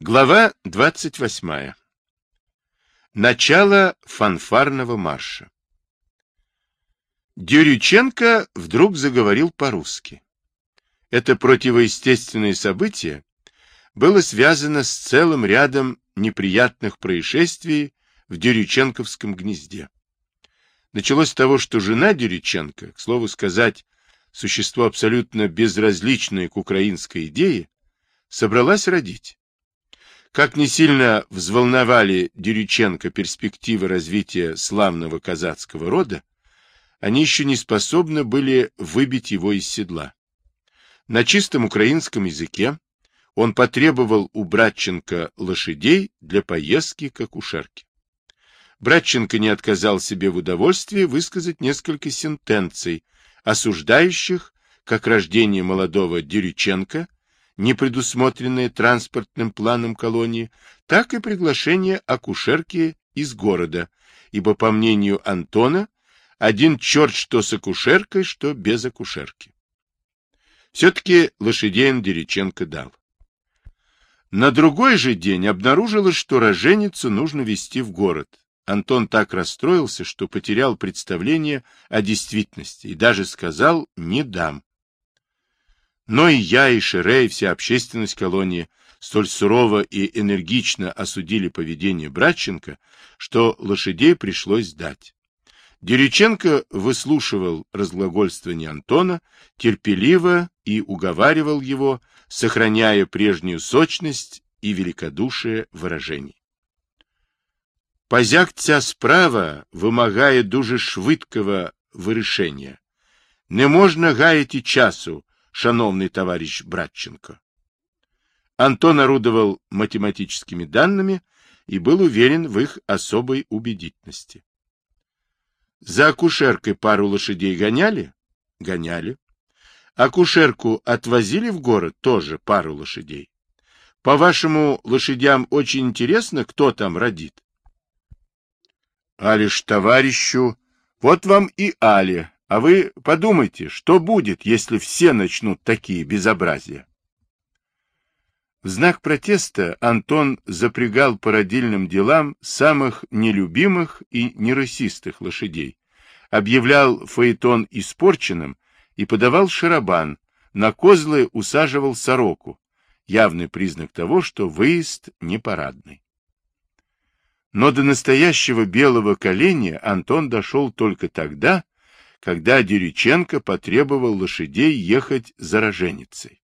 Глава 28. Начало фанфарного марша. Дюрюченко вдруг заговорил по-русски. Это противоестественное событие было связано с целым рядом неприятных происшествий в Дюрюченковском гнезде. Началось с того, что жена Дюрюченко, к слову сказать, существо абсолютно безразличное к украинской идее, собралась родить. Как не сильно взволновали Дерюченко перспективы развития славного казацкого рода, они еще не способны были выбить его из седла. На чистом украинском языке он потребовал у Братченко лошадей для поездки к акушерке. Братченко не отказал себе в удовольствии высказать несколько сентенций, осуждающих как рождение молодого Дерюченко, не предусмотренное транспортным планом колонии, так и приглашение акушерки из города, ибо, по мнению Антона, один черт что с акушеркой, что без акушерки. Все-таки лошадей Дериченко дал. На другой же день обнаружилось, что роженицу нужно везти в город. Антон так расстроился, что потерял представление о действительности и даже сказал «не дам». Но и я, и Шире, и вся общественность колонии столь сурово и энергично осудили поведение Братченко, что лошадей пришлось сдать. Дерюченко выслушивал разглагольствование Антона, терпеливо и уговаривал его, сохраняя прежнюю сочность и великодушие выражений. Позяк ця справа вимагає дуже швидкого вирішення. Не можна гаяти часу, шановный товарищ Братченко. Антон орудовал математическими данными и был уверен в их особой убедительности. За акушеркой пару лошадей гоняли? Гоняли. Акушерку отвозили в город? Тоже пару лошадей. По-вашему, лошадям очень интересно, кто там родит? Алиш товарищу, вот вам и Али, а вы подумайте, что будет, если все начнут такие безобразия? В знак протеста Антон запрягал по родильным делам самых нелюбимых и нерасистых лошадей, объявлял фаэтон испорченным и подавал шарабан, на козлы усаживал сороку, явный признак того, что выезд не парадный. Но до настоящего белого коленя Антон дошел только тогда, когда Дерюченко потребовал лошадей ехать за роженицей.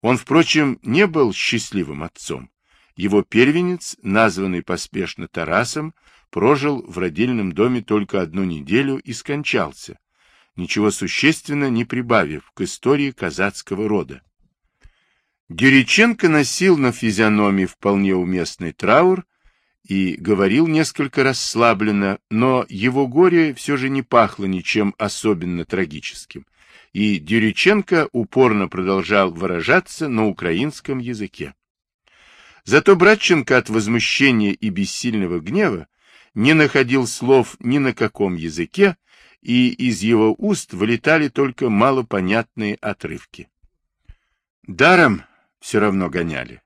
Он, впрочем, не был счастливым отцом. Его первенец, названный поспешно Тарасом, прожил в родильном доме только одну неделю и скончался, ничего существенно не прибавив к истории казацкого рода. Дериченко носил на физиономии вполне уместный траур и говорил несколько расслабленно, но его горе все же не пахло ничем особенно трагическим, и Дюриченко упорно продолжал выражаться на украинском языке. Зато Братченко от возмущения и бессильного гнева не находил слов ни на каком языке, и из его уст вылетали только малопонятные отрывки. Даром все равно гоняли.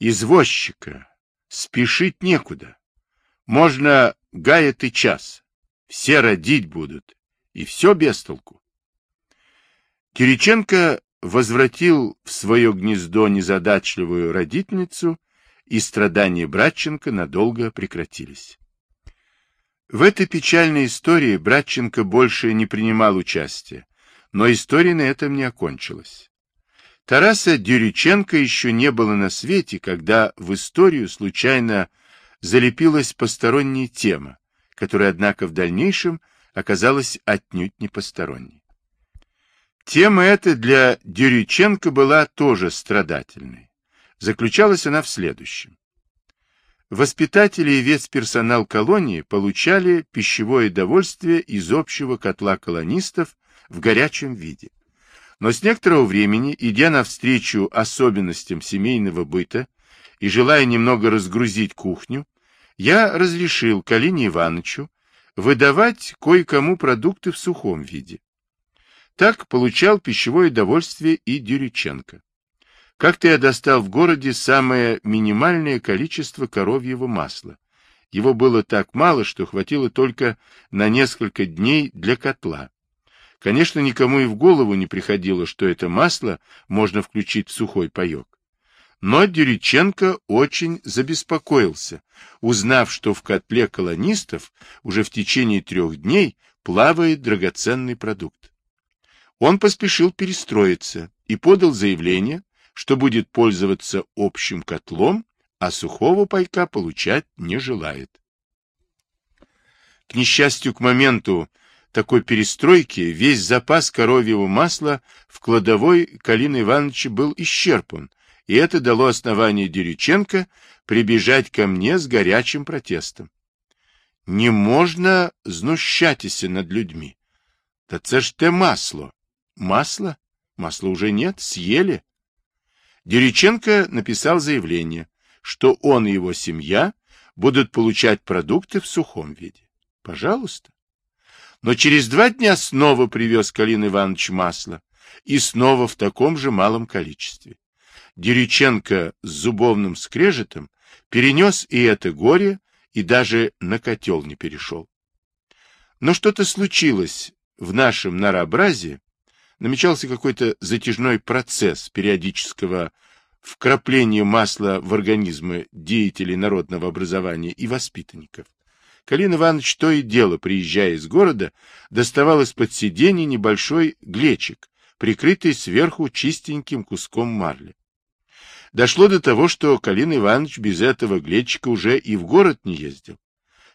Извозчика, Спешить некуда. Можно гает и час. Все родить будут. И все без толку. Кириченко возвратил в свое гнездо незадачливую родительницу, и страдания Братченко надолго прекратились. В этой печальной истории Братченко больше не принимал участия, но история на этом не окончилась. Тараса Дюриченко еще не было на свете, когда в историю случайно залепилась посторонняя тема, которая, однако, в дальнейшем оказалась отнюдь не посторонней. Тема эта для Дюриченко была тоже страдательной. Заключалась она в следующем. Воспитатели и весь персонал колонии получали пищевое довольствие из общего котла колонистов в горячем виде. Но с некоторого времени, идя навстречу особенностям семейного быта и желая немного разгрузить кухню, я разрешил Калине Ивановичу выдавать кое-кому продукты в сухом виде. Так получал пищевое довольствие и Дюриченко. Как-то я достал в городе самое минимальное количество коровьего масла. Его было так мало, что хватило только на несколько дней для котла. Конечно, никому и в голову не приходило, что это масло можно включить в сухой паек. Но Дериченко очень забеспокоился, узнав, что в котле колонистов уже в течение трех дней плавает драгоценный продукт. Он поспешил перестроиться и подал заявление, что будет пользоваться общим котлом, а сухого пайка получать не желает. К несчастью, к моменту такой перестройки весь запас коровьего масла в кладовой Калины Ивановича был исчерпан, и это дало основание Дерюченко прибежать ко мне с горячим протестом. Не можна знущатися над людьми. Та це ж те масло. Масло? Масла уже нет, съели. Дерюченко написал заявление, что он и его семья будут получать продукты в сухом виде. Пожалуйста. Но через два дня снова привез Калин Иванович масло, и снова в таком же малом количестве. Дерюченко с зубовным скрежетом перенес и это горе, и даже на котел не перешел. Но что-то случилось в нашем нарообразии, намечался какой-то затяжной процесс периодического вкрапления масла в организмы деятелей народного образования и воспитанников. Калин Иванович то и дело, приезжая из города, доставал из-под сидений небольшой глечик, прикрытый сверху чистеньким куском марли. Дошло до того, что Калин Иванович без этого глечика уже и в город не ездил.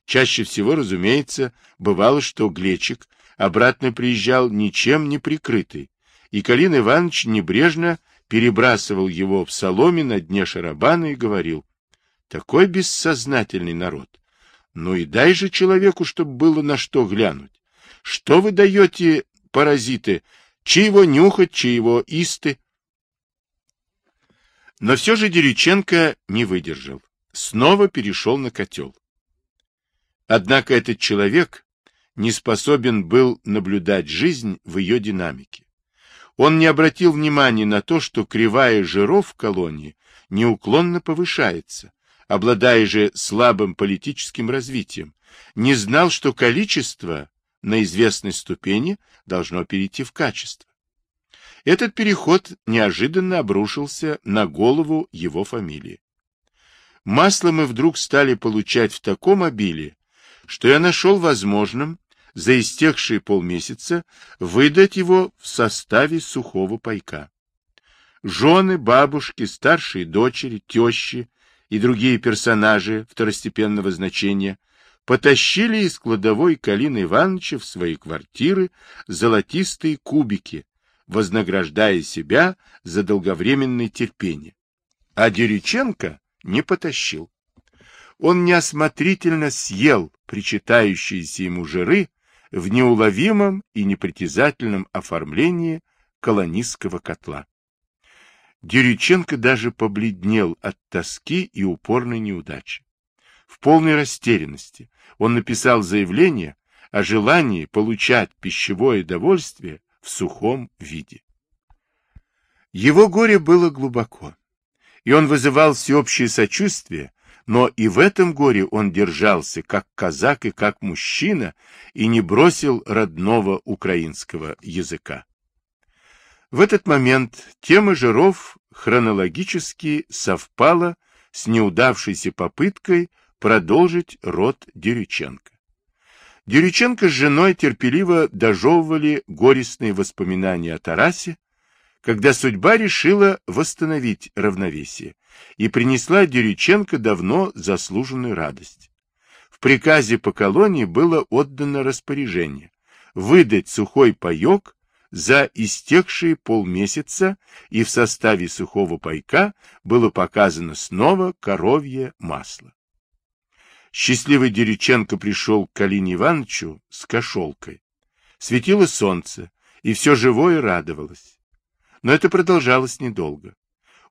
Чаще всего, разумеется, бывало, что глечик обратно приезжал ничем не прикрытый, и Калин Иванович небрежно перебрасывал его в соломе на дне шарабана и говорил, «Такой бессознательный народ! Ну и дай же человеку, чтобы было на что глянуть! Что вы даете, паразиты, чьего нюхать, чьего исты?» Но все же Дерюченко не выдержал. Снова перешел на котел. Однако этот человек не способен был наблюдать жизнь в ее динамике. Он не обратил внимания на то, что кривая жиров в колонии неуклонно повышается, обладая же слабым политическим развитием, не знал, что количество на известной ступени должно перейти в качество. Этот переход неожиданно обрушился на голову его фамилии. Масло мы вдруг стали получать в таком обилии, что я нашел возможным за истекшие полмесяца выдать его в составе сухого пайка. Жены, бабушки, старшие дочери, тещи и другие персонажи второстепенного значения потащили из кладовой Калины Ивановича в свои квартиры золотистые кубики, вознаграждая себя за долговременное терпение. А Дерюченко не потащил. Он неосмотрительно съел причитающиеся ему жиры в неуловимом и непритязательном оформлении колонистского котла. Дерюченко даже побледнел от тоски и упорной неудачи. В полной растерянности он написал заявление о желании получать пищевое довольствие в сухом виде. Его горе было глубоко, и он вызывал всеобщее сочувствие, но и в этом горе он держался как казак и как мужчина и не бросил родного украинского языка. В этот момент тема жиров хронологически совпала с неудавшейся попыткой продолжить род Дерюченко. Дерюченко с женой терпеливо дожевывали горестные воспоминания о Тарасе, когда судьба решила восстановить равновесие и принесла Дерюченко давно заслуженную радость. В приказе по колонии было отдано распоряжение выдать сухой паек за истекшие полмесяца, и в составе сухого пайка было показано снова коровье масло. Счастливый Дерюченко пришел к Калине Ивановичу с кошелкой. Светило солнце, и все живое радовалось. Но это продолжалось недолго.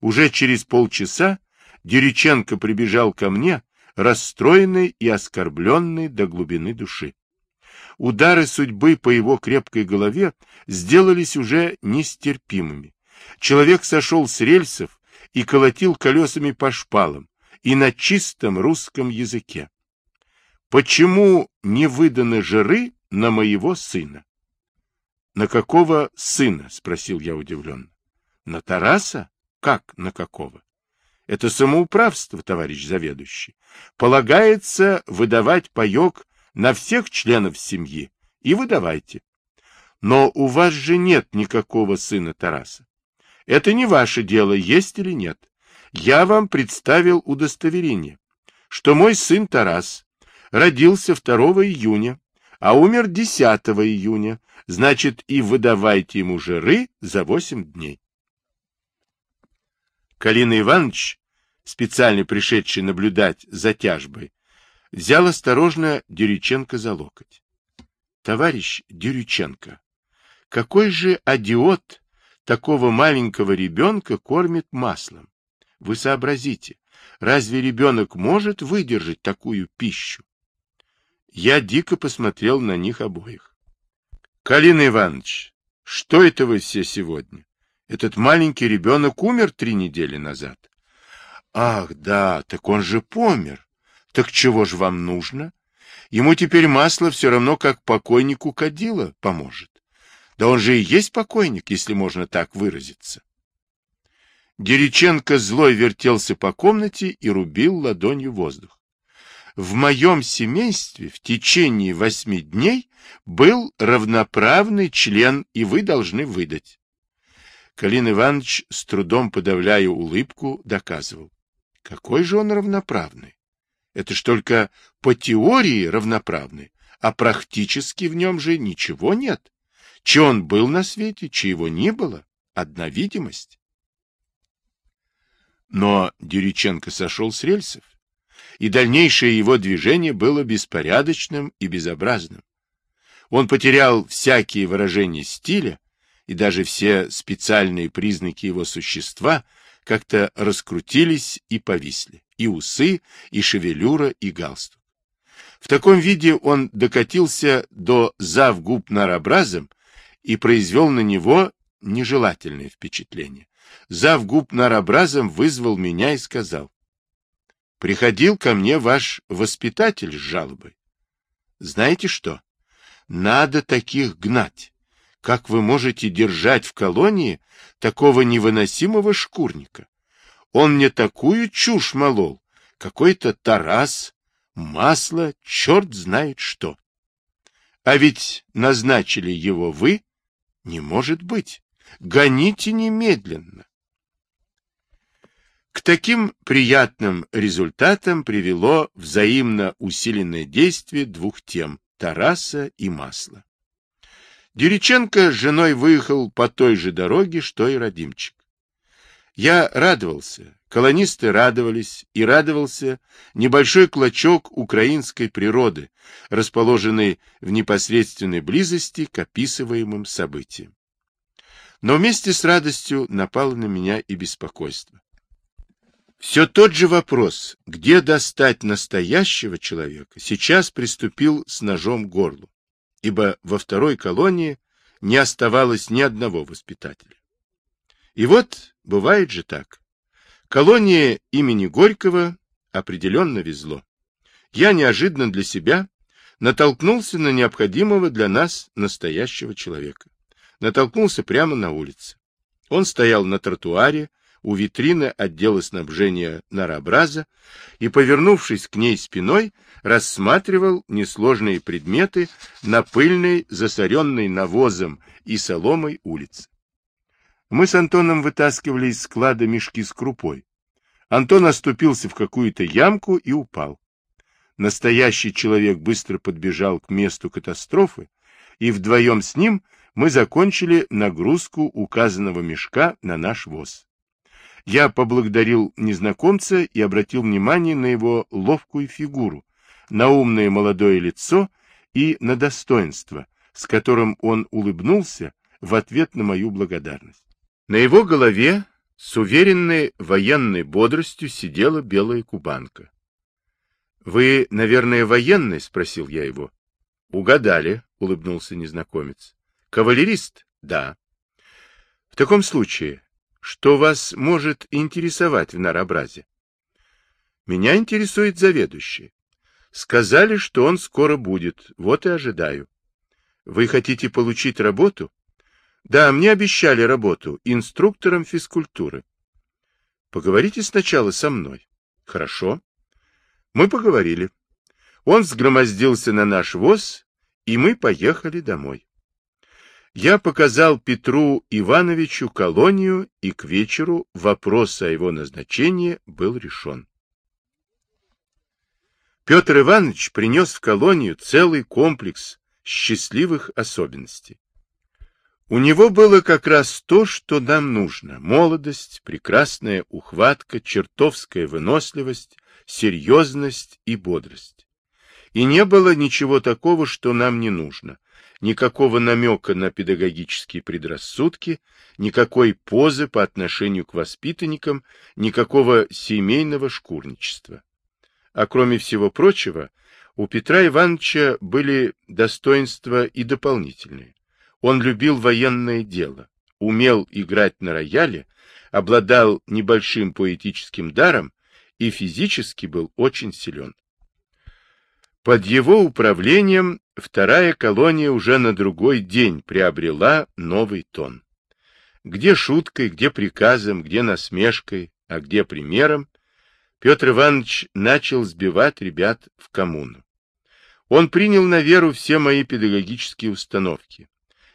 Уже через полчаса Дерюченко прибежал ко мне, расстроенный и оскорбленный до глубины души. Удары судьбы по его крепкой голове сделались уже нестерпимыми. Человек сошел с рельсов и колотил колесами по шпалам, и на чистом русском языке. Почему не выданы жиры на моего сына? — На какого сына? — спросил я удивленно. — На Тараса? Как на какого? — Это самоуправство, товарищ заведующий. Полагается выдавать паек на всех членов семьи, и выдавайте. Но у вас же нет никакого сына Тараса. Это не ваше дело, есть или нет. Я вам представил удостоверение, что мой сын Тарас родился 2 июня, а умер 10 июня, значит, и выдавайте ему жиры за 8 дней. Калина Иванович, специально пришедший наблюдать за тяжбой, взял осторожно Дерюченко за локоть. — Товарищ Дерюченко, какой же адиот такого маленького ребенка кормит маслом? Вы сообразите, разве ребенок может выдержать такую пищу? Я дико посмотрел на них обоих. — Калина Иванович, что это вы все сегодня? Этот маленький ребенок умер три недели назад. — Ах, да, так он же помер. Так чего же вам нужно? Ему теперь масло все равно как покойнику кадила поможет. Да он же и есть покойник, если можно так выразиться. Дериченко злой вертелся по комнате и рубил ладонью воздух. В моем семействе в течение восьми дней был равноправный член, и вы должны выдать. Калин Иванович, с трудом подавляя улыбку, доказывал. Какой же он равноправный? Это ж только по теории равноправный, а практически в нем же ничего нет. Че он был на свете, чего не было, одна видимость. Но Дериченко сошел с рельсов, и дальнейшее его движение было беспорядочным и безобразным. Он потерял всякие выражения стиля, и даже все специальные признаки его существа как-то раскрутились и повисли, и усы, и шевелюра, и галстук. В таком виде он докатился до завгуб нарабразом и произвел на него нежелательное впечатление. Завгуб нарабразом вызвал меня и сказал, «Приходил ко мне ваш воспитатель с жалобой. Знаете что? Надо таких гнать. Как вы можете держать в колонии такого невыносимого шкурника? Он мне такую чушь молол, какой-то Тарас, масло, черт знает что. А ведь назначили его вы? Не может быть. Гоните немедленно. К таким приятным результатам привело взаимно усиленное действие двух тем – Тараса и масла. Дериченко с женой выехал по той же дороге, что и Родимчик. Я радовался, колонисты радовались, и радовался небольшой клочок украинской природы, расположенный в непосредственной близости к описываемым событиям. Но вместе с радостью напало на меня и беспокойство. Все тот же вопрос, где достать настоящего человека, сейчас приступил с ножом к горлу, ибо во второй колонии не оставалось ни одного воспитателя. И вот бывает же так. Колония имени Горького определенно везло. Я неожиданно для себя натолкнулся на необходимого для нас настоящего человека натолкнулся прямо на улице. Он стоял на тротуаре у витрины отдела снабжения Нарабраза и, повернувшись к ней спиной, рассматривал несложные предметы на пыльной, засоренной навозом и соломой улице. Мы с Антоном вытаскивали из склада мешки с крупой. Антон оступился в какую-то ямку и упал. Настоящий человек быстро подбежал к месту катастрофы, и вдвоем с ним мы закончили нагрузку указанного мешка на наш воз. Я поблагодарил незнакомца и обратил внимание на его ловкую фигуру, на умное молодое лицо и на достоинство, с которым он улыбнулся в ответ на мою благодарность. На его голове с уверенной военной бодростью сидела белая кубанка. — Вы, наверное, военный? — спросил я его. — Угадали, — улыбнулся незнакомец. Кавалерист? Да. В таком случае, что вас может интересовать в Наробразе? Меня интересует заведующий. Сказали, что он скоро будет, вот и ожидаю. Вы хотите получить работу? Да, мне обещали работу инструктором физкультуры. Поговорите сначала со мной. Хорошо. Мы поговорили. Он взгромоздился на наш воз, и мы поехали домой. Я показал Петру Ивановичу колонию, и к вечеру вопрос о его назначении был решен. Петр Иванович принес в колонию целый комплекс счастливых особенностей. У него было как раз то, что нам нужно. Молодость, прекрасная ухватка, чертовская выносливость, серьезность и бодрость. И не было ничего такого, что нам не нужно. Никакого намека на педагогические предрассудки, никакой позы по отношению к воспитанникам, никакого семейного шкурничества. А кроме всего прочего, у Петра Ивановича были достоинства и дополнительные. Он любил военное дело, умел играть на рояле, обладал небольшим поэтическим даром и физически был очень силен. Под его управлением вторая колония уже на другой день приобрела новый тон. Где шуткой, где приказом, где насмешкой, а где примером, Петр Иванович начал сбивать ребят в коммуну. Он принял на веру все мои педагогические установки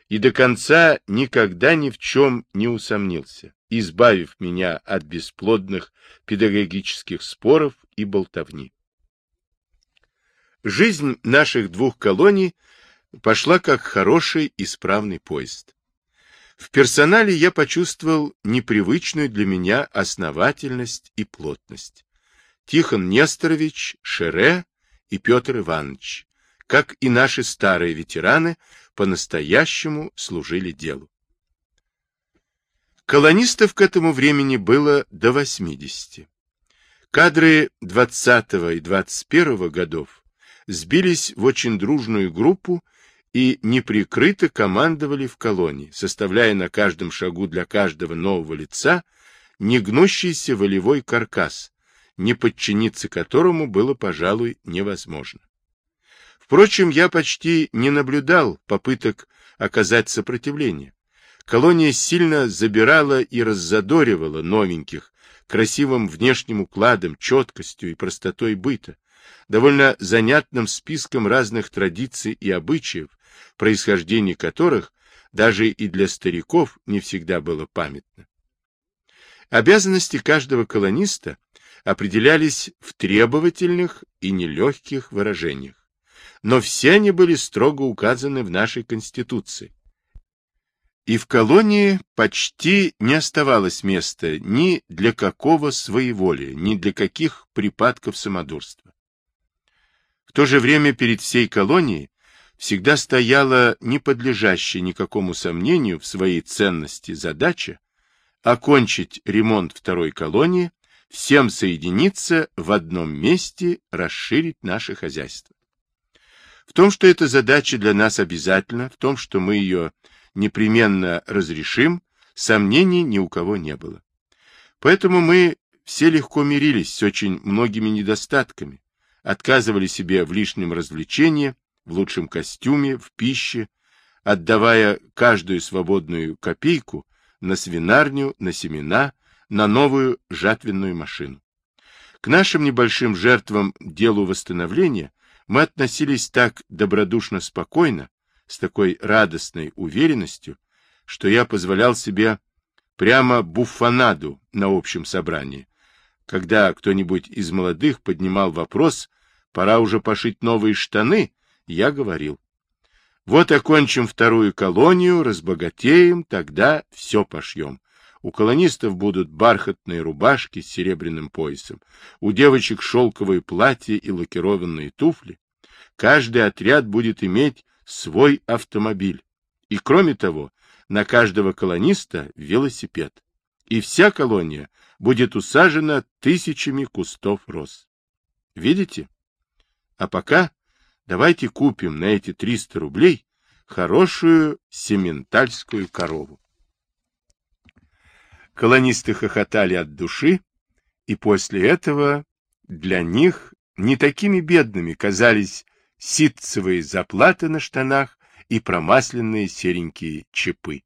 и до конца никогда ни в чем не усомнился, избавив меня от бесплодных педагогических споров и болтовни. Жизнь наших двух колоний пошла как хороший исправный поезд. В персонале я почувствовал непривычную для меня основательность и плотность. Тихон Несторович, Шере и Петр Иванович, как и наши старые ветераны, по-настоящему служили делу. Колонистов к этому времени было до 80. Кадры 20 и 21 годов сбились в очень дружную группу и неприкрыто командовали в колонии, составляя на каждом шагу для каждого нового лица негнущийся волевой каркас, не подчиниться которому было, пожалуй, невозможно. Впрочем, я почти не наблюдал попыток оказать сопротивление. Колония сильно забирала и раззадоривала новеньких красивым внешним укладом, четкостью и простотой быта, довольно занятным списком разных традиций и обычаев, происхождение которых даже и для стариков не всегда было памятно. Обязанности каждого колониста определялись в требовательных и нелегких выражениях, но все они были строго указаны в нашей Конституции. И в колонии почти не оставалось места ни для какого своеволия, ни для каких припадков самодурства. В то же время перед всей колонией всегда стояла не подлежащая никакому сомнению в своей ценности задача окончить ремонт второй колонии, всем соединиться в одном месте, расширить наше хозяйство. В том, что эта задача для нас обязательна, в том, что мы ее непременно разрешим, сомнений ни у кого не было. Поэтому мы все легко мирились с очень многими недостатками, отказывали себе в лишнем развлечении, в лучшем костюме, в пище, отдавая каждую свободную копейку на свинарню, на семена, на новую жатвенную машину. К нашим небольшим жертвам делу восстановления мы относились так добродушно спокойно, с такой радостной уверенностью, что я позволял себе прямо буфанаду на общем собрании, когда кто-нибудь из молодых поднимал вопрос, пора уже пошить новые штаны, я говорил. Вот окончим вторую колонию, разбогатеем, тогда все пошьем. У колонистов будут бархатные рубашки с серебряным поясом, у девочек шелковые платья и лакированные туфли. Каждый отряд будет иметь свой автомобиль. И кроме того, на каждого колониста велосипед. И вся колония будет усажена тысячами кустов роз. Видите? А пока давайте купим на эти 300 рублей хорошую сементальскую корову. Колонисты хохотали от души, и после этого для них не такими бедными казались ситцевые заплаты на штанах и промасленные серенькие чепы.